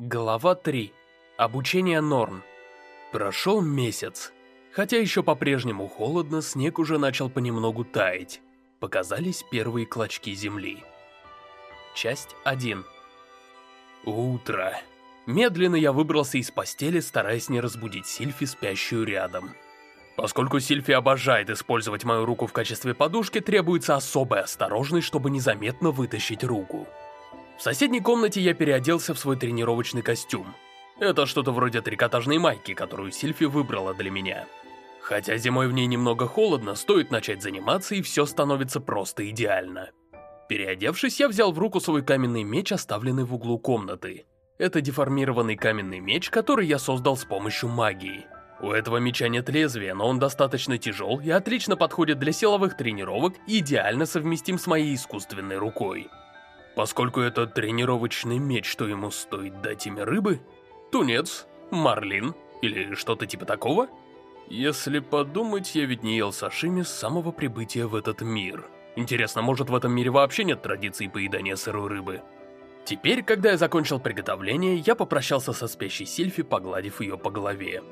Глава 3. Обучение Норн. Прошел месяц. Хотя еще по-прежнему холодно, снег уже начал понемногу таять. Показались первые клочки земли. Часть 1. Утро. Медленно я выбрался из постели, стараясь не разбудить Сильфи, спящую рядом. Поскольку Сильфи обожает использовать мою руку в качестве подушки, требуется особая осторожность, чтобы незаметно вытащить руку. В соседней комнате я переоделся в свой тренировочный костюм. Это что-то вроде трикотажной майки, которую Сильфи выбрала для меня. Хотя зимой в ней немного холодно, стоит начать заниматься, и все становится просто идеально. Переодевшись, я взял в руку свой каменный меч, оставленный в углу комнаты. Это деформированный каменный меч, который я создал с помощью магии. У этого меча нет лезвия, но он достаточно тяжел и отлично подходит для силовых тренировок и идеально совместим с моей искусственной рукой. Поскольку это тренировочный меч, что ему стоит дать имя рыбы? Тунец? Марлин? Или что-то типа такого? Если подумать, я ведь не ел сашими с самого прибытия в этот мир. Интересно, может в этом мире вообще нет традиции поедания сырой рыбы? Теперь, когда я закончил приготовление, я попрощался со спящей Сильфи, погладив ее по голове.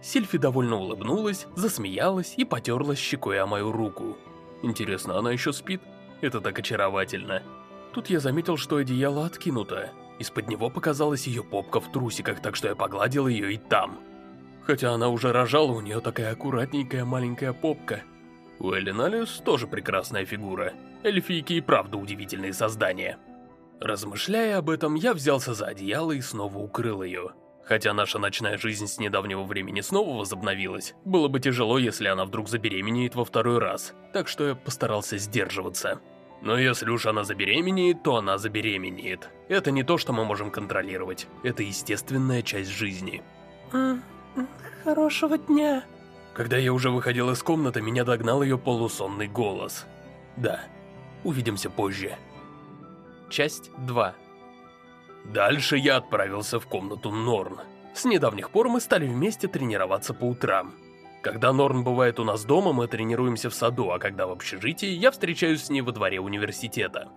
Сильфи довольно улыбнулась, засмеялась и потерлась щекой о мою руку. Интересно, она еще спит? Это так очаровательно. Тут я заметил, что одеяло откинуто. Из-под него показалась ее попка в трусиках, так что я погладил ее и там. Хотя она уже рожала, у нее такая аккуратненькая маленькая попка. У Элиналис тоже прекрасная фигура. Эльфийки и правда удивительные создания. Размышляя об этом, я взялся за одеяло и снова укрыл ее. Хотя наша ночная жизнь с недавнего времени снова возобновилась, было бы тяжело, если она вдруг забеременеет во второй раз, так что я постарался сдерживаться. Но если уж она забеременеет, то она забеременеет. Это не то, что мы можем контролировать, это естественная часть жизни. Хорошего дня. Когда я уже выходил из комнаты, меня догнал ее полусонный голос. Да, увидимся позже. Часть 2 Дальше я отправился в комнату Норн. С недавних пор мы стали вместе тренироваться по утрам. Когда Норн бывает у нас дома, мы тренируемся в саду, а когда в общежитии, я встречаюсь с ней во дворе университета.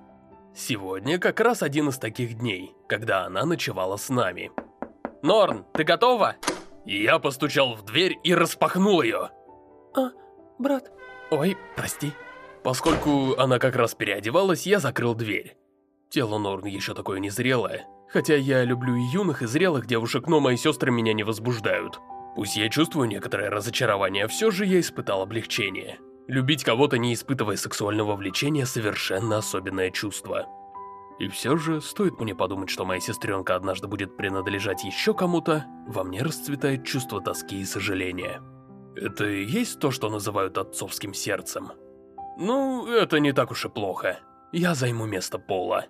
Сегодня как раз один из таких дней, когда она ночевала с нами. «Норн, ты готова?» Я постучал в дверь и распахнул ее. «А, брат...» «Ой, прости». Поскольку она как раз переодевалась, я закрыл дверь. Тело Норн еще такое незрелое, Хотя я люблю и юных, и зрелых девушек, но мои сестры меня не возбуждают. Пусть я чувствую некоторое разочарование, все же я испытал облегчение. Любить кого-то, не испытывая сексуального влечения, совершенно особенное чувство. И все же, стоит мне подумать, что моя сестренка однажды будет принадлежать еще кому-то, во мне расцветает чувство тоски и сожаления. Это и есть то, что называют отцовским сердцем? Ну, это не так уж и плохо. Я займу место Пола.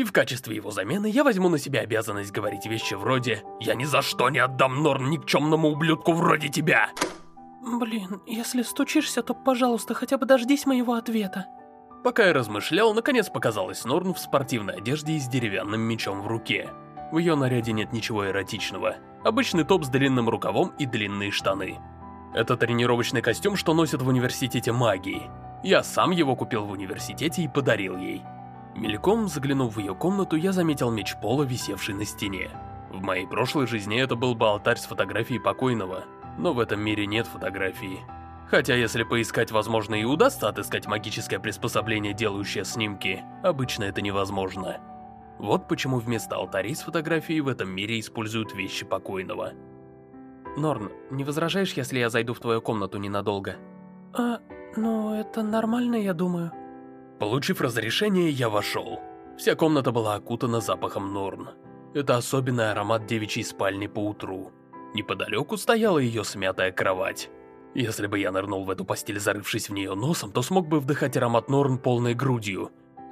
И в качестве его замены я возьму на себя обязанность говорить вещи вроде «Я ни за что не отдам Норн никчемному ублюдку вроде тебя!» Блин, если стучишься, то, пожалуйста, хотя бы дождись моего ответа. Пока я размышлял, наконец показалась Норн в спортивной одежде и с деревянным мечом в руке. В ее наряде нет ничего эротичного. Обычный топ с длинным рукавом и длинные штаны. Это тренировочный костюм, что носят в университете магии. Я сам его купил в университете и подарил ей. Мельком заглянув в ее комнату, я заметил меч Пола, висевший на стене. В моей прошлой жизни это был бы алтарь с фотографией покойного, но в этом мире нет фотографии. Хотя если поискать, возможно, и удастся отыскать магическое приспособление, делающее снимки, обычно это невозможно. Вот почему вместо алтарей с фотографией в этом мире используют вещи покойного. Норн, не возражаешь, если я зайду в твою комнату ненадолго? А, ну это нормально, я думаю. Получив разрешение, я вошел. Вся комната была окутана запахом Норн. Это особенный аромат девичьей спальни по утру. Неподалеку стояла ее смятая кровать. Если бы я нырнул в эту постель, зарывшись в нее носом, то смог бы вдыхать аромат Норн полной грудью.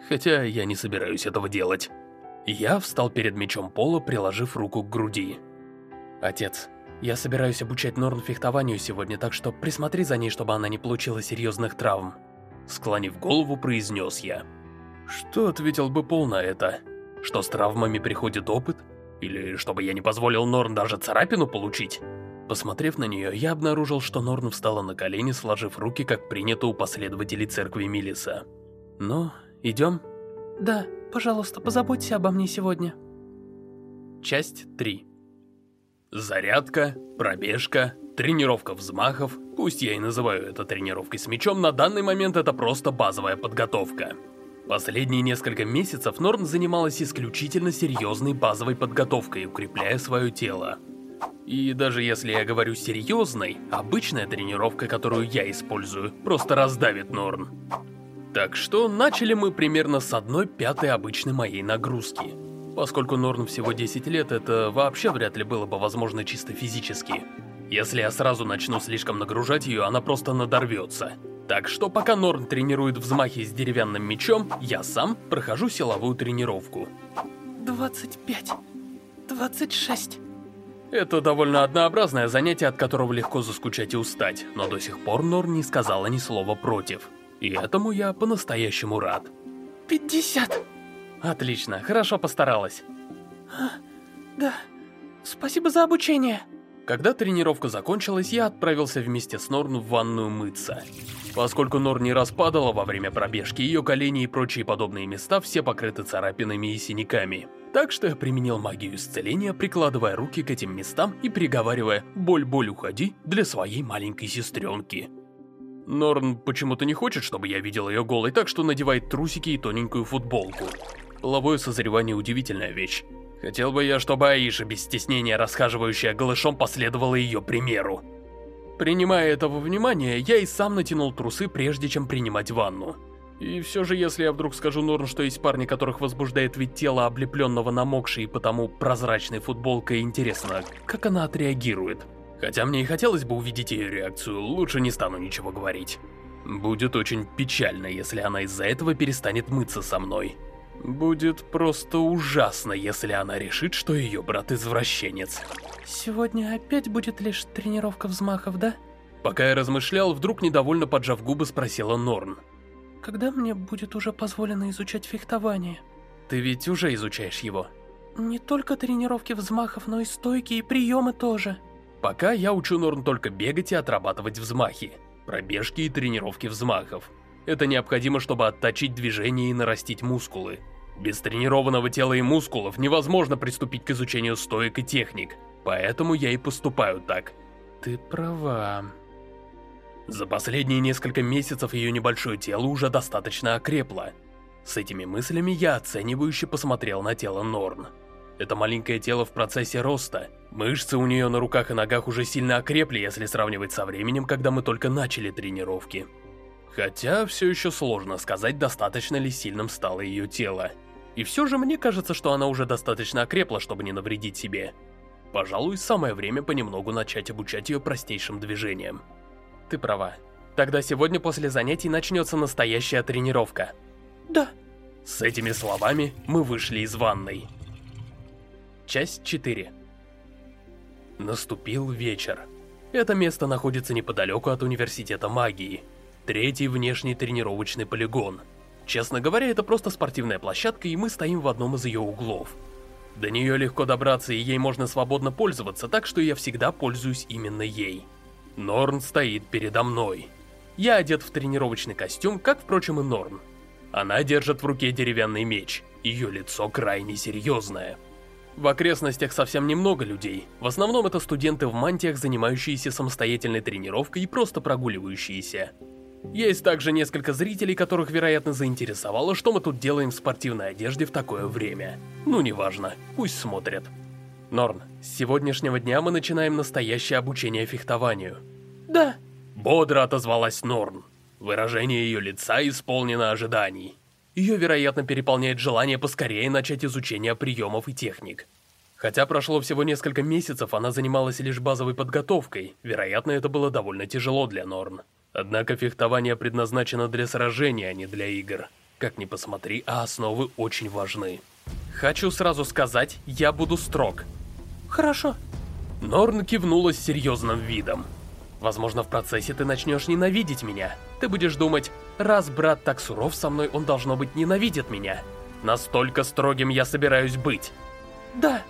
Хотя я не собираюсь этого делать. Я встал перед мечом пола, приложив руку к груди. «Отец, я собираюсь обучать Норн фехтованию сегодня, так что присмотри за ней, чтобы она не получила серьезных травм». Склонив голову, произнес я. Что ответил бы Пол на это? Что с травмами приходит опыт? Или чтобы я не позволил Норн даже царапину получить? Посмотрев на нее, я обнаружил, что Норн встала на колени, сложив руки, как принято у последователей церкви Милиса. «Ну, идем?» «Да, Пожалуйста, позаботься обо мне сегодня. Часть 3 Зарядка, пробежка, тренировка взмахов, пусть я и называю это тренировкой с мячом, на данный момент это просто базовая подготовка. Последние несколько месяцев Норн занималась исключительно серьезной базовой подготовкой, укрепляя свое тело. И даже если я говорю серьезной, обычная тренировка, которую я использую, просто раздавит Норн. Так что начали мы примерно с одной пятой обычной моей нагрузки. Поскольку Норн всего 10 лет, это вообще вряд ли было бы возможно чисто физически. Если я сразу начну слишком нагружать ее, она просто надорвется. Так что пока Норн тренирует взмахи с деревянным мечом, я сам прохожу силовую тренировку. 25, 26... Это довольно однообразное занятие, от которого легко заскучать и устать, но до сих пор Норн не сказала ни слова против. И этому я по-настоящему рад. 50. Отлично, хорошо постаралась. А, да, спасибо за обучение. Когда тренировка закончилась, я отправился вместе с Норн в ванную мыться. Поскольку Норн не распадала во время пробежки, ее колени и прочие подобные места все покрыты царапинами и синяками. Так что я применил магию исцеления, прикладывая руки к этим местам и приговаривая «Боль-боль, уходи» для своей маленькой сестренки. Норн почему-то не хочет, чтобы я видел ее голой, так что надевает трусики и тоненькую футболку. Половое созревание удивительная вещь. Хотел бы я, чтобы Аиша, без стеснения расхаживающая голышом, последовала ее примеру. Принимая этого внимания, я и сам натянул трусы, прежде чем принимать ванну. И все же, если я вдруг скажу Норн, что есть парни, которых возбуждает вид тела, облепленного намокшей и потому прозрачной футболкой, интересно, как она отреагирует? Хотя мне и хотелось бы увидеть ее реакцию, лучше не стану ничего говорить. Будет очень печально, если она из-за этого перестанет мыться со мной. Будет просто ужасно, если она решит, что ее брат извращенец. Сегодня опять будет лишь тренировка взмахов, да? Пока я размышлял, вдруг недовольно поджав губы спросила Норн. Когда мне будет уже позволено изучать фехтование? Ты ведь уже изучаешь его. Не только тренировки взмахов, но и стойки и приемы тоже. Пока я учу Норн только бегать и отрабатывать взмахи, пробежки и тренировки взмахов. Это необходимо, чтобы отточить движение и нарастить мускулы. Без тренированного тела и мускулов невозможно приступить к изучению стоек и техник, поэтому я и поступаю так. Ты права. За последние несколько месяцев ее небольшое тело уже достаточно окрепло. С этими мыслями я оценивающе посмотрел на тело Норн. Это маленькое тело в процессе роста. Мышцы у нее на руках и ногах уже сильно окрепли, если сравнивать со временем, когда мы только начали тренировки. Хотя все еще сложно сказать, достаточно ли сильным стало ее тело. И все же мне кажется, что она уже достаточно окрепла, чтобы не навредить себе. Пожалуй, самое время понемногу начать обучать ее простейшим движениям. Ты права. Тогда сегодня после занятий начнется настоящая тренировка. Да. С этими словами мы вышли из ванной. Часть 4 Наступил вечер. Это место находится неподалеку от Университета Магии третий внешний тренировочный полигон. Честно говоря, это просто спортивная площадка, и мы стоим в одном из ее углов. До нее легко добраться, и ей можно свободно пользоваться, так что я всегда пользуюсь именно ей. Норн стоит передо мной. Я одет в тренировочный костюм, как, впрочем, и Норн. Она держит в руке деревянный меч, ее лицо крайне серьезное. В окрестностях совсем немного людей, в основном это студенты в мантиях, занимающиеся самостоятельной тренировкой и просто прогуливающиеся. Есть также несколько зрителей, которых, вероятно, заинтересовало, что мы тут делаем в спортивной одежде в такое время. Ну, неважно, пусть смотрят. Норн, с сегодняшнего дня мы начинаем настоящее обучение фехтованию. Да. Бодро отозвалась Норн. Выражение ее лица исполнено ожиданий. Ее, вероятно, переполняет желание поскорее начать изучение приемов и техник. Хотя прошло всего несколько месяцев, она занималась лишь базовой подготовкой. Вероятно, это было довольно тяжело для Норн. Однако фехтование предназначено для сражения, а не для игр. Как ни посмотри, а основы очень важны. Хочу сразу сказать, я буду строг. Хорошо. Норн кивнула с серьезным видом. Возможно, в процессе ты начнешь ненавидеть меня. Ты будешь думать, раз брат так суров со мной, он должно быть ненавидит меня. Настолько строгим я собираюсь быть. Да.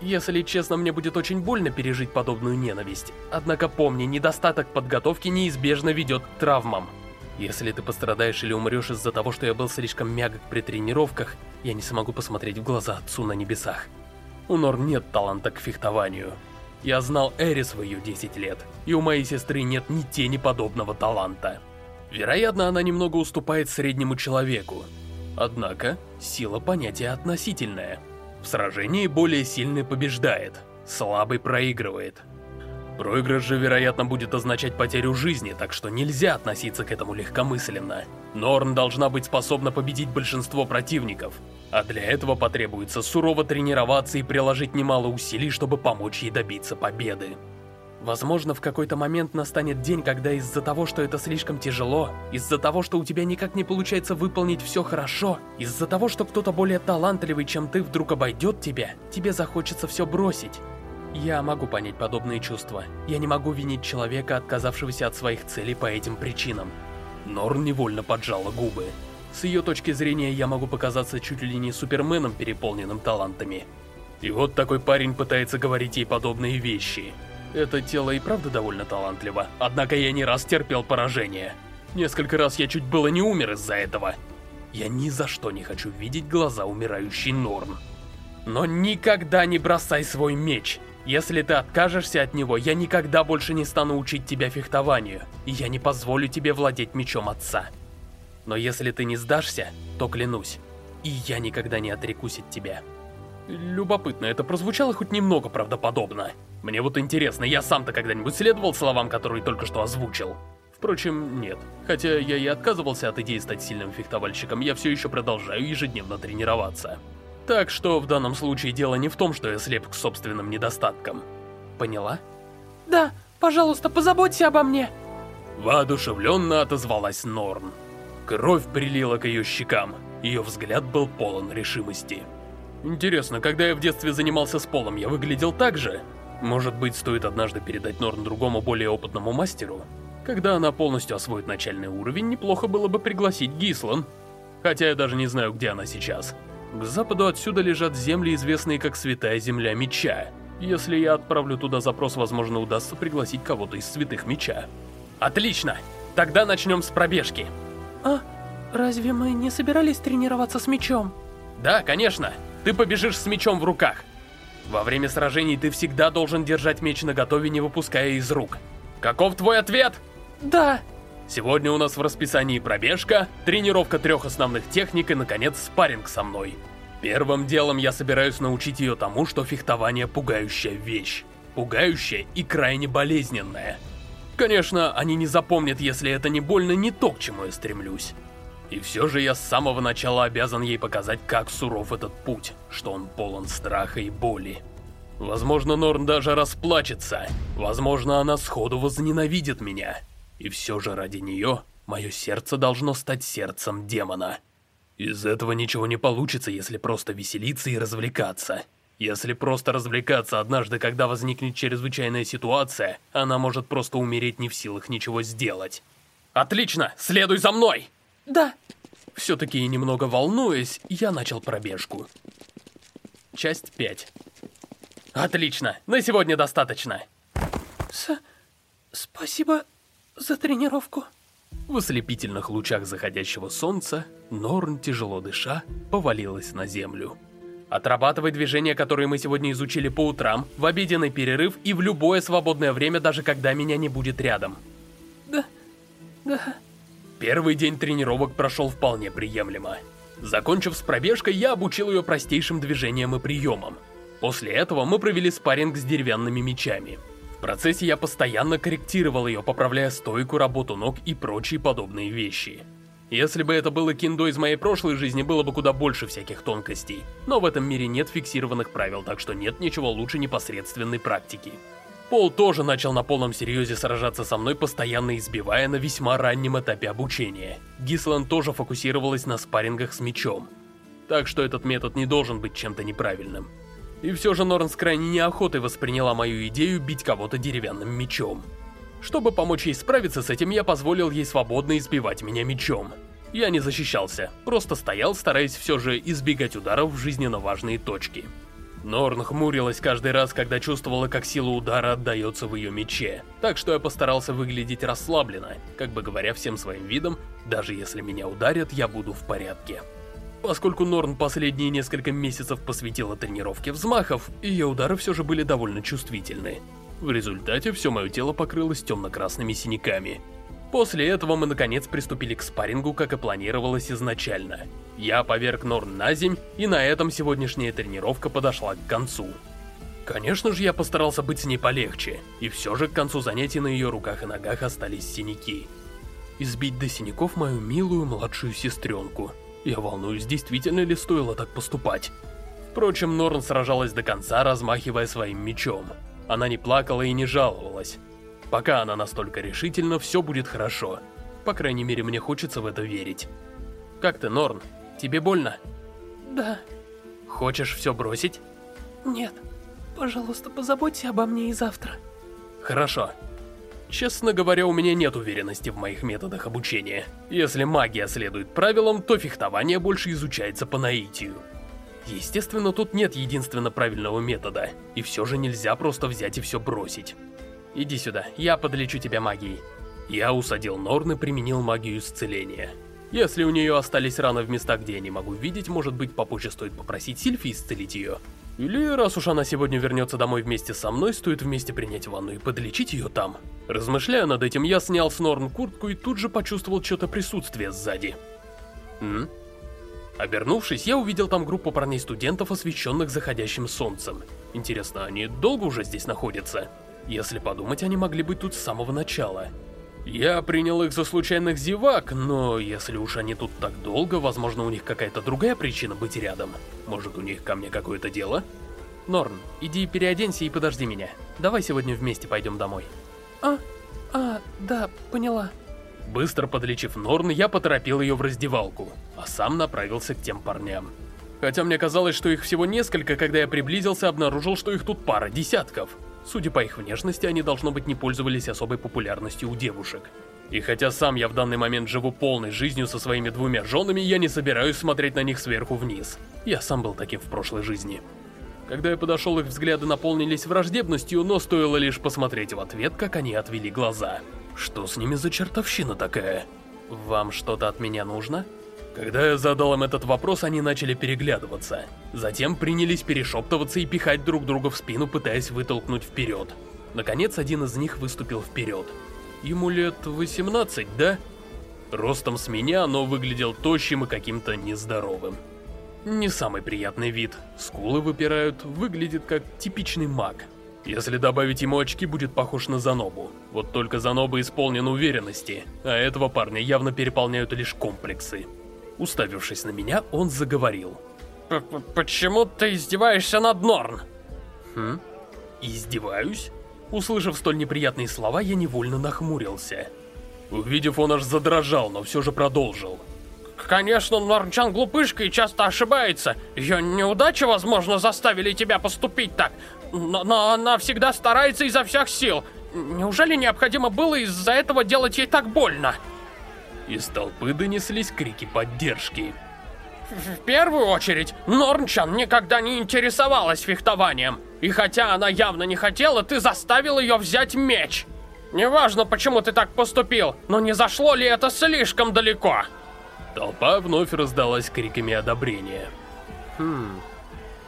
Если честно, мне будет очень больно пережить подобную ненависть. Однако помни, недостаток подготовки неизбежно ведет к травмам. Если ты пострадаешь или умрешь из-за того, что я был слишком мягок при тренировках, я не смогу посмотреть в глаза отцу на небесах. У Норн нет таланта к фехтованию. Я знал Эрис в ее 10 лет, и у моей сестры нет ни тени подобного таланта. Вероятно, она немного уступает среднему человеку. Однако, сила понятия относительная. В сражении более сильный побеждает, слабый проигрывает. Проигрыш же, вероятно, будет означать потерю жизни, так что нельзя относиться к этому легкомысленно. Норн должна быть способна победить большинство противников, а для этого потребуется сурово тренироваться и приложить немало усилий, чтобы помочь ей добиться победы. Возможно, в какой-то момент настанет день, когда из-за того, что это слишком тяжело, из-за того, что у тебя никак не получается выполнить все хорошо, из-за того, что кто-то более талантливый, чем ты, вдруг обойдет тебя, тебе захочется все бросить. Я могу понять подобные чувства. Я не могу винить человека, отказавшегося от своих целей по этим причинам. Норн невольно поджала губы. С ее точки зрения я могу показаться чуть ли не суперменом, переполненным талантами. И вот такой парень пытается говорить ей подобные вещи. Это тело и правда довольно талантливо, однако я не раз терпел поражение. Несколько раз я чуть было не умер из-за этого. Я ни за что не хочу видеть глаза умирающей Норн. Но никогда не бросай свой меч. Если ты откажешься от него, я никогда больше не стану учить тебя фехтованию, и я не позволю тебе владеть мечом отца. Но если ты не сдашься, то клянусь, и я никогда не отрекусь от тебя. Любопытно, это прозвучало хоть немного правдоподобно. Мне вот интересно, я сам-то когда-нибудь следовал словам, которые только что озвучил? Впрочем, нет. Хотя я и отказывался от идеи стать сильным фехтовальщиком, я все еще продолжаю ежедневно тренироваться. Так что в данном случае дело не в том, что я слеп к собственным недостаткам. Поняла? Да, пожалуйста, позаботься обо мне. Воодушевленно отозвалась Норн. Кровь прилила к ее щекам, ее взгляд был полон решимости. Интересно, когда я в детстве занимался с полом, я выглядел так же? Может быть, стоит однажды передать Норн другому более опытному мастеру? Когда она полностью освоит начальный уровень, неплохо было бы пригласить Гислан. Хотя я даже не знаю, где она сейчас. К западу отсюда лежат земли, известные как Святая Земля Меча. Если я отправлю туда запрос, возможно, удастся пригласить кого-то из Святых Меча. Отлично! Тогда начнем с пробежки. А, разве мы не собирались тренироваться с мечом? Да, конечно. Ты побежишь с мечом в руках. Во время сражений ты всегда должен держать меч наготове, не выпуская из рук. Каков твой ответ? Да. Сегодня у нас в расписании пробежка, тренировка трех основных техник и, наконец, спарринг со мной. Первым делом я собираюсь научить ее тому, что фехтование пугающая вещь. Пугающая и крайне болезненная. Конечно, они не запомнят, если это не больно не то, к чему я стремлюсь. И все же я с самого начала обязан ей показать, как суров этот путь, что он полон страха и боли. Возможно, Норн даже расплачется. Возможно, она сходу возненавидит меня. И все же ради нее мое сердце должно стать сердцем демона. Из этого ничего не получится, если просто веселиться и развлекаться. Если просто развлекаться однажды, когда возникнет чрезвычайная ситуация, она может просто умереть не в силах ничего сделать. Отлично, следуй за мной! Да. Все-таки немного волнуясь, я начал пробежку. Часть 5. Отлично, на сегодня достаточно. С... Спасибо за тренировку. В ослепительных лучах заходящего солнца Норн, тяжело дыша, повалилась на землю. Отрабатывай движения, которые мы сегодня изучили по утрам, в обеденный перерыв и в любое свободное время, даже когда меня не будет рядом. Да, да. Первый день тренировок прошел вполне приемлемо. Закончив с пробежкой, я обучил ее простейшим движениям и приемам. После этого мы провели спарринг с деревянными мечами. В процессе я постоянно корректировал ее, поправляя стойку, работу ног и прочие подобные вещи. Если бы это было киндо из моей прошлой жизни, было бы куда больше всяких тонкостей. Но в этом мире нет фиксированных правил, так что нет ничего лучше непосредственной практики. Пол тоже начал на полном серьезе сражаться со мной, постоянно избивая на весьма раннем этапе обучения. Гислан тоже фокусировалась на спаррингах с мечом. Так что этот метод не должен быть чем-то неправильным. И все же Норн с крайней неохотой восприняла мою идею бить кого-то деревянным мечом. Чтобы помочь ей справиться с этим, я позволил ей свободно избивать меня мечом. Я не защищался, просто стоял, стараясь все же избегать ударов в жизненно важные точки. Норн хмурилась каждый раз, когда чувствовала, как сила удара отдается в ее мече. Так что я постарался выглядеть расслабленно, как бы говоря всем своим видом, даже если меня ударят, я буду в порядке. Поскольку Норн последние несколько месяцев посвятила тренировке взмахов, ее удары все же были довольно чувствительны. В результате все мое тело покрылось темно-красными синяками. После этого мы наконец приступили к спаррингу, как и планировалось изначально. Я поверг Норн на земь, и на этом сегодняшняя тренировка подошла к концу. Конечно же, я постарался быть с ней полегче, и все же к концу занятий на ее руках и ногах остались синяки. Избить до синяков мою милую младшую сестренку – я волнуюсь, действительно ли стоило так поступать. Впрочем, Норн сражалась до конца, размахивая своим мечом. Она не плакала и не жаловалась. Пока она настолько решительна, все будет хорошо. По крайней мере, мне хочется в это верить. Как ты, Норн? Тебе больно? Да. Хочешь все бросить? Нет. Пожалуйста, позаботься обо мне и завтра. Хорошо. Честно говоря, у меня нет уверенности в моих методах обучения. Если магия следует правилам, то фехтование больше изучается по наитию. Естественно, тут нет единственно правильного метода, и все же нельзя просто взять и все бросить. Иди сюда, я подлечу тебя магией. Я усадил Норн и применил магию исцеления. Если у нее остались раны в местах, где я не могу видеть, может быть, попозже стоит попросить Сильфи исцелить ее. Или, раз уж она сегодня вернется домой вместе со мной, стоит вместе принять ванну и подлечить ее там. Размышляя над этим, я снял с Норн куртку и тут же почувствовал что-то присутствие сзади. М? Обернувшись, я увидел там группу парней-студентов, освещенных заходящим солнцем. Интересно, они долго уже здесь находятся? Если подумать, они могли быть тут с самого начала. Я принял их за случайных зевак, но если уж они тут так долго, возможно, у них какая-то другая причина быть рядом. Может, у них ко мне какое-то дело? Норн, иди переоденься и подожди меня. Давай сегодня вместе пойдем домой. А, а, да, поняла. Быстро подлечив Норн, я поторопил ее в раздевалку, а сам направился к тем парням. Хотя мне казалось, что их всего несколько, когда я приблизился, обнаружил, что их тут пара десятков. Судя по их внешности, они, должно быть, не пользовались особой популярностью у девушек. И хотя сам я в данный момент живу полной жизнью со своими двумя женами, я не собираюсь смотреть на них сверху вниз. Я сам был таким в прошлой жизни. Когда я подошел, их взгляды наполнились враждебностью, но стоило лишь посмотреть в ответ, как они отвели глаза. Что с ними за чертовщина такая? Вам что-то от меня нужно? Когда я задал им этот вопрос, они начали переглядываться. Затем принялись перешептываться и пихать друг друга в спину, пытаясь вытолкнуть вперед. Наконец, один из них выступил вперед. Ему лет 18, да? Ростом с меня, но выглядел тощим и каким-то нездоровым. Не самый приятный вид. Скулы выпирают, выглядит как типичный маг. Если добавить ему очки, будет похож на Занобу. Вот только Заноба исполнен уверенности, а этого парня явно переполняют лишь комплексы. Уставившись на меня, он заговорил. П -п «Почему ты издеваешься над Норн?» «Хм? Издеваюсь?» Услышав столь неприятные слова, я невольно нахмурился. Увидев, он аж задрожал, но все же продолжил. Конечно, Норнчан глупышка и часто ошибается. Ее неудачи, возможно, заставили тебя поступить так. Но, но она всегда старается изо всех сил. Неужели необходимо было из-за этого делать ей так больно? Из толпы донеслись крики поддержки. В первую очередь, Норнчан никогда не интересовалась фехтованием. И хотя она явно не хотела, ты заставил ее взять меч. Неважно, почему ты так поступил, но не зашло ли это слишком далеко? Толпа вновь раздалась криками одобрения. Хм...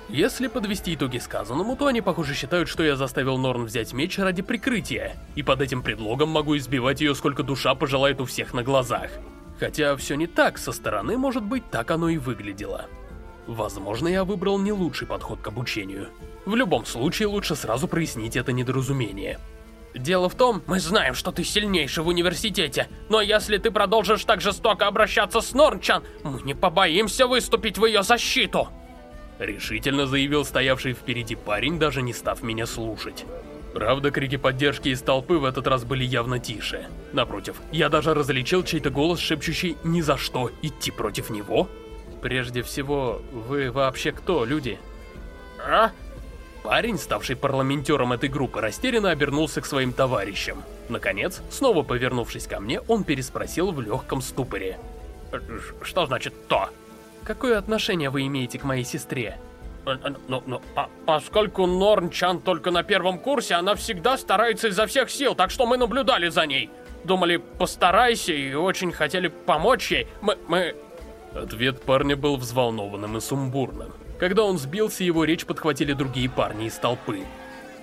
Если подвести итоги сказанному, то они, похоже, считают, что я заставил Норн взять меч ради прикрытия, и под этим предлогом могу избивать ее, сколько душа пожелает у всех на глазах. Хотя все не так, со стороны, может быть, так оно и выглядело. Возможно, я выбрал не лучший подход к обучению. В любом случае, лучше сразу прояснить это недоразумение. Дело в том, мы знаем, что ты сильнейший в университете, но если ты продолжишь так жестоко обращаться с Норнчан, мы не побоимся выступить в ее защиту. Решительно заявил стоявший впереди парень, даже не став меня слушать. Правда, крики поддержки из толпы в этот раз были явно тише. Напротив, я даже различил чей-то голос, шепчущий «Ни за что идти против него?» Прежде всего, вы вообще кто, люди? А? Парень, ставший парламентером этой группы, растерянно обернулся к своим товарищам. Наконец, снова повернувшись ко мне, он переспросил в легком ступоре. «Что значит «то»?» Какое отношение вы имеете к моей сестре? ну, ну, по поскольку Норн-чан только на первом курсе, она всегда старается изо всех сил, так что мы наблюдали за ней. Думали, постарайся, и очень хотели помочь ей. Мы... мы... Ответ парня был взволнованным и сумбурным. Когда он сбился, его речь подхватили другие парни из толпы.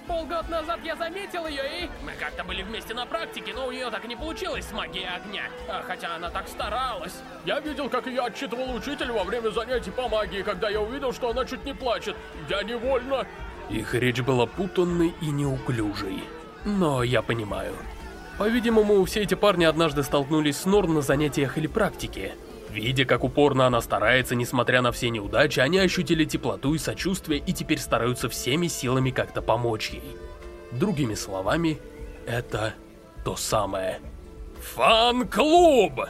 Полгода назад я заметил ее и... Мы как-то были вместе на практике, но у нее так и не получилось с магией огня. А, хотя она так старалась. Я видел, как ее отчитывал учитель во время занятий по магии, когда я увидел, что она чуть не плачет. Я невольно... Их речь была путанной и неуклюжей. Но я понимаю. По-видимому, все эти парни однажды столкнулись с Норн на занятиях или практике. Видя, как упорно она старается, несмотря на все неудачи, они ощутили теплоту и сочувствие и теперь стараются всеми силами как-то помочь ей. Другими словами, это то самое. Фан-клуб!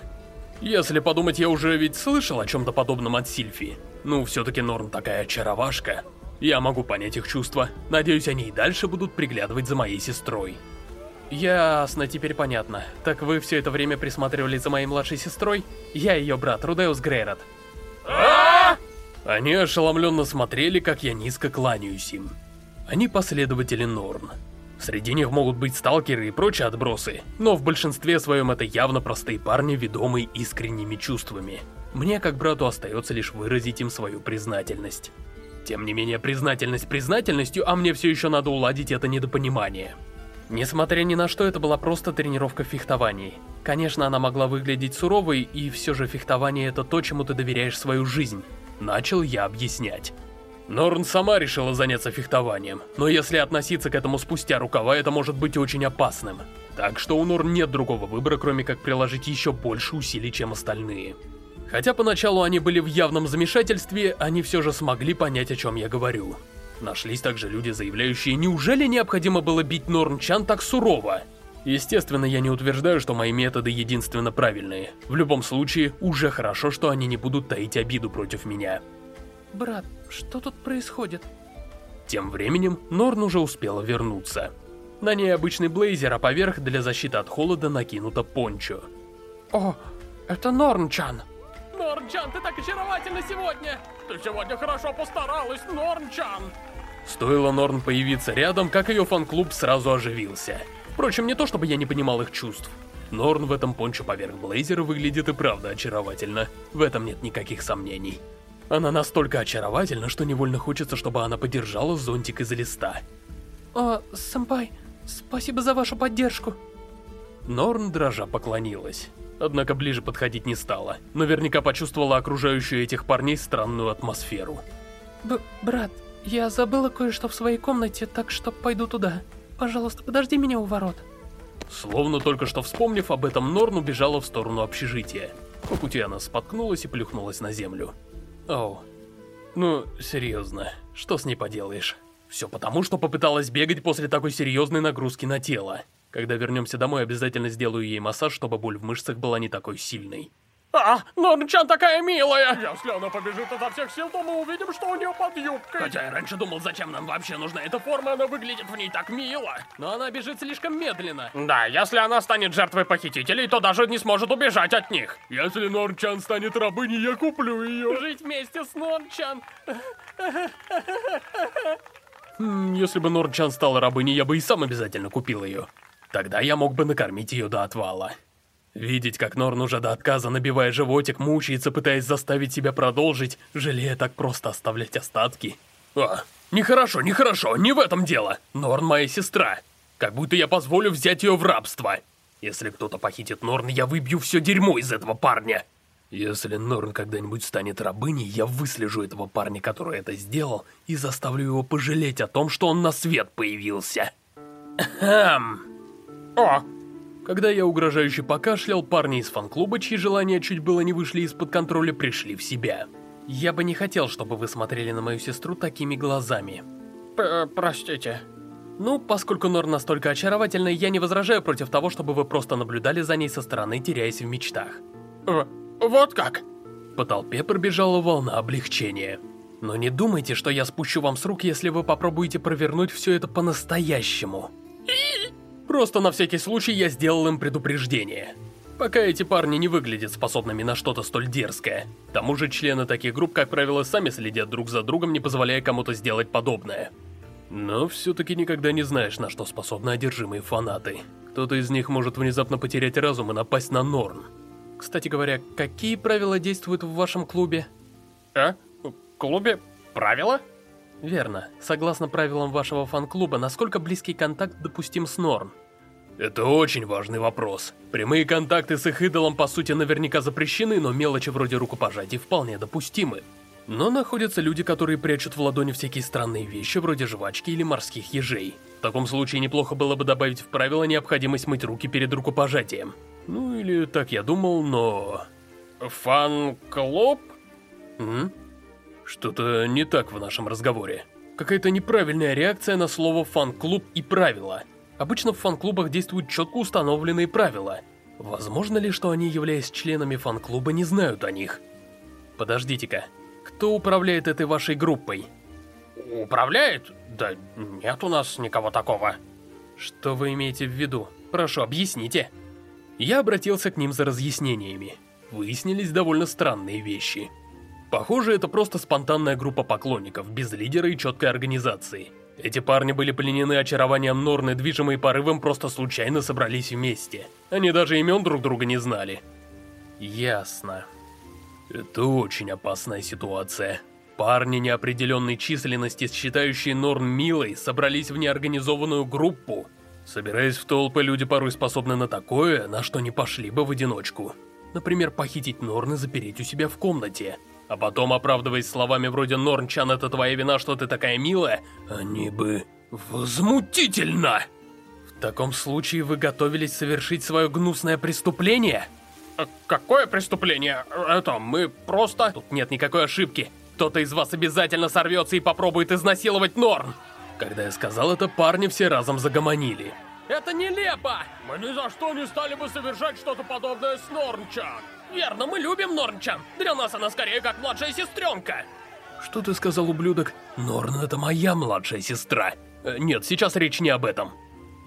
Если подумать, я уже ведь слышал о чем-то подобном от Сильфи. Ну, все-таки Норн такая очаровашка. Я могу понять их чувства. Надеюсь, они и дальше будут приглядывать за моей сестрой. Ясно, теперь понятно. Так вы все это время присматривали за моей младшей сестрой? Я ее брат, Рудеус Грейрот. Они ошеломленно смотрели, как я низко кланяюсь им. Они последователи Норн. Среди них могут быть сталкеры и прочие отбросы, но в большинстве своем это явно простые парни, ведомые искренними чувствами. Мне, как брату, остается лишь выразить им свою признательность. Тем не менее, признательность признательностью, а мне все еще надо уладить это недопонимание. Несмотря ни на что, это была просто тренировка в фехтовании. Конечно, она могла выглядеть суровой, и все же фехтование это то, чему ты доверяешь свою жизнь. Начал я объяснять. Норн сама решила заняться фехтованием, но если относиться к этому спустя рукава, это может быть очень опасным. Так что у Норн нет другого выбора, кроме как приложить еще больше усилий, чем остальные. Хотя поначалу они были в явном замешательстве, они все же смогли понять, о чем я говорю. Нашлись также люди, заявляющие, неужели необходимо было бить Норн-чан так сурово? Естественно, я не утверждаю, что мои методы единственно правильные. В любом случае, уже хорошо, что они не будут таить обиду против меня. Брат, что тут происходит? Тем временем, Норн уже успела вернуться. На ней обычный блейзер, а поверх для защиты от холода накинуто пончо. О, это Норн-чан. Норн-чан, ты так очаровательна сегодня! Ты сегодня хорошо постаралась, Норн-чан! Стоило Норн появиться рядом, как ее фан-клуб сразу оживился. Впрочем, не то чтобы я не понимал их чувств. Норн в этом пончо поверх блейзера выглядит и правда очаровательно. В этом нет никаких сомнений. Она настолько очаровательна, что невольно хочется, чтобы она подержала зонтик из листа. О, сэмпай, спасибо за вашу поддержку. Норн дрожа поклонилась. Однако ближе подходить не стала. Наверняка почувствовала окружающую этих парней странную атмосферу. Б брат, я забыла кое-что в своей комнате, так что пойду туда. Пожалуйста, подожди меня у ворот. Словно только что вспомнив об этом, Норн убежала в сторону общежития. По пути она споткнулась и плюхнулась на землю. Оу. Ну, серьезно, что с ней поделаешь? Все потому, что попыталась бегать после такой серьезной нагрузки на тело. Когда вернемся домой, обязательно сделаю ей массаж, чтобы боль в мышцах была не такой сильной. А, Норнчан такая милая! Если она побежит изо всех сил, то мы увидим, что у нее под юбкой. Хотя я раньше думал, зачем нам вообще нужна эта форма, она выглядит в ней так мило. Но она бежит слишком медленно. Да, если она станет жертвой похитителей, то даже не сможет убежать от них. Если Норнчан станет рабыней, я куплю ее. Жить вместе с Норнчан. Если бы Норнчан стала рабыней, я бы и сам обязательно купил ее. Тогда я мог бы накормить ее до отвала. Видеть, как Норн уже до отказа, набивая животик, мучается, пытаясь заставить себя продолжить, жалея так просто оставлять остатки. А, нехорошо, нехорошо, не в этом дело. Норн моя сестра. Как будто я позволю взять ее в рабство. Если кто-то похитит Норн, я выбью все дерьмо из этого парня. Если Норн когда-нибудь станет рабыней, я выслежу этого парня, который это сделал, и заставлю его пожалеть о том, что он на свет появился. Хм. О, когда я угрожающе покашлял, парни из фан-клуба, чьи желания чуть было не вышли из-под контроля, пришли в себя. Я бы не хотел, чтобы вы смотрели на мою сестру такими глазами. П простите. Ну, поскольку Нор настолько очаровательна, я не возражаю против того, чтобы вы просто наблюдали за ней со стороны, теряясь в мечтах. В вот как? По толпе пробежала волна облегчения. Но не думайте, что я спущу вам с рук, если вы попробуете провернуть все это по-настоящему. Просто на всякий случай я сделал им предупреждение. Пока эти парни не выглядят способными на что-то столь дерзкое. К тому же члены таких групп, как правило, сами следят друг за другом, не позволяя кому-то сделать подобное. Но все-таки никогда не знаешь, на что способны одержимые фанаты. Кто-то из них может внезапно потерять разум и напасть на Норн. Кстати говоря, какие правила действуют в вашем клубе? А? В клубе? Правила? Верно. Согласно правилам вашего фан-клуба, насколько близкий контакт допустим с Норн? Это очень важный вопрос. Прямые контакты с их идолом по сути наверняка запрещены, но мелочи вроде рукопожатий вполне допустимы. Но находятся люди, которые прячут в ладони всякие странные вещи, вроде жвачки или морских ежей. В таком случае неплохо было бы добавить в правило необходимость мыть руки перед рукопожатием. Ну или так я думал, но... Фан-клуб? Что-то не так в нашем разговоре. Какая-то неправильная реакция на слово «фан-клуб» и «правила». Обычно в фан-клубах действуют четко установленные правила. Возможно ли, что они, являясь членами фан-клуба, не знают о них? Подождите-ка, кто управляет этой вашей группой? Управляет? Да нет у нас никого такого. Что вы имеете в виду? Прошу, объясните. Я обратился к ним за разъяснениями. Выяснились довольно странные вещи. Похоже, это просто спонтанная группа поклонников, без лидера и четкой организации. Эти парни были пленены очарованием Норны, движимые порывом просто случайно собрались вместе. Они даже имен друг друга не знали. Ясно. Это очень опасная ситуация. Парни неопределенной численности, считающие Норн милой, собрались в неорганизованную группу. Собираясь в толпы, люди порой способны на такое, на что не пошли бы в одиночку. Например, похитить Норн и запереть у себя в комнате. А потом, оправдываясь словами вроде «Норнчан, это твоя вина, что ты такая милая», они бы... Возмутительно! В таком случае вы готовились совершить свое гнусное преступление? А какое преступление? Это мы просто... Тут нет никакой ошибки. Кто-то из вас обязательно сорвется и попробует изнасиловать Норн. Когда я сказал это, парни все разом загомонили. Это нелепо! Мы ни за что не стали бы совершать что-то подобное с Норнчан. Верно, мы любим Норнчан. Для нас она скорее как младшая сестренка. Что ты сказал, ублюдок? Норн — это моя младшая сестра. Э, нет, сейчас речь не об этом.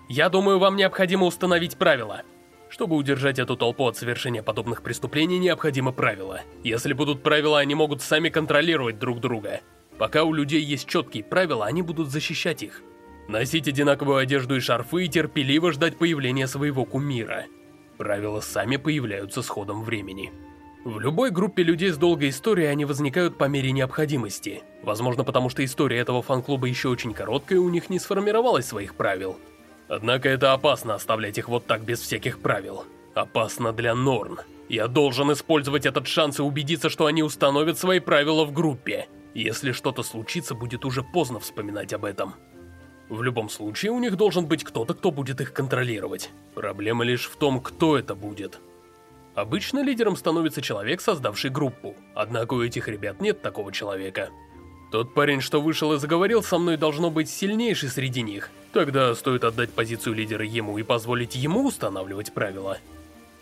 Я думаю, вам необходимо установить правила. Чтобы удержать эту толпу от совершения подобных преступлений, необходимо правила. Если будут правила, они могут сами контролировать друг друга. Пока у людей есть четкие правила, они будут защищать их. Носить одинаковую одежду и шарфы и терпеливо ждать появления своего кумира. Правила сами появляются с ходом времени. В любой группе людей с долгой историей они возникают по мере необходимости. Возможно, потому что история этого фан-клуба еще очень короткая, и у них не сформировалось своих правил. Однако это опасно оставлять их вот так без всяких правил. Опасно для Норн. Я должен использовать этот шанс и убедиться, что они установят свои правила в группе. Если что-то случится, будет уже поздно вспоминать об этом. В любом случае, у них должен быть кто-то, кто будет их контролировать. Проблема лишь в том, кто это будет. Обычно лидером становится человек, создавший группу. Однако у этих ребят нет такого человека. Тот парень, что вышел и заговорил со мной, должно быть сильнейший среди них. Тогда стоит отдать позицию лидера ему и позволить ему устанавливать правила.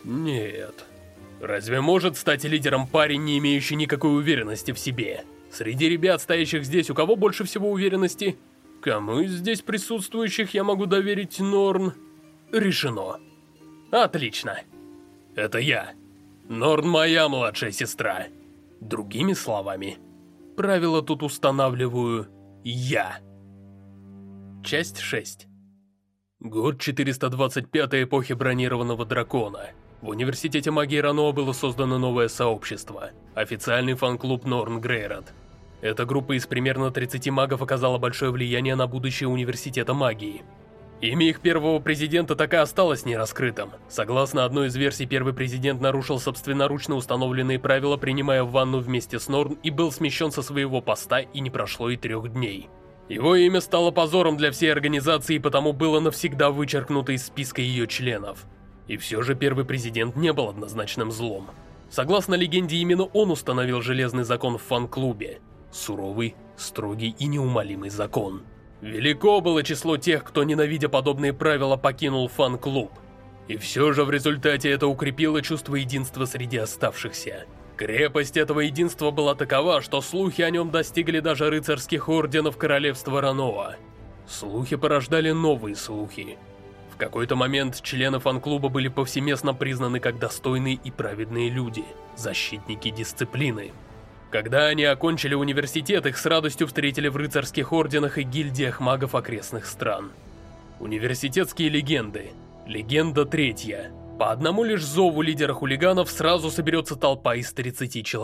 Нет. Разве может стать лидером парень, не имеющий никакой уверенности в себе? Среди ребят, стоящих здесь, у кого больше всего уверенности? Кому из здесь присутствующих я могу доверить Норн? Решено. Отлично. Это я. Норн моя младшая сестра. Другими словами, правила тут устанавливаю я. Часть 6. Год 425 эпохи бронированного дракона. В Университете магии Рано было создано новое сообщество. Официальный фан-клуб Норн Грейрот. Эта группа из примерно 30 магов оказала большое влияние на будущее Университета магии. Имя их первого президента так и осталось нераскрытым. Согласно одной из версий, первый президент нарушил собственноручно установленные правила, принимая ванну вместе с Норн и был смещен со своего поста, и не прошло и трех дней. Его имя стало позором для всей организации, и потому было навсегда вычеркнуто из списка ее членов. И все же первый президент не был однозначным злом. Согласно легенде, именно он установил железный закон в фан-клубе. Суровый, строгий и неумолимый закон. Велико было число тех, кто, ненавидя подобные правила, покинул фан-клуб. И все же в результате это укрепило чувство единства среди оставшихся. Крепость этого единства была такова, что слухи о нем достигли даже рыцарских орденов королевства Раноа. Слухи порождали новые слухи. В какой-то момент члены фан-клуба были повсеместно признаны как достойные и праведные люди, защитники дисциплины. Когда они окончили университет, их с радостью встретили в рыцарских орденах и гильдиях магов окрестных стран. Университетские легенды. Легенда третья. По одному лишь зову лидера хулиганов сразу соберется толпа из 30 человек.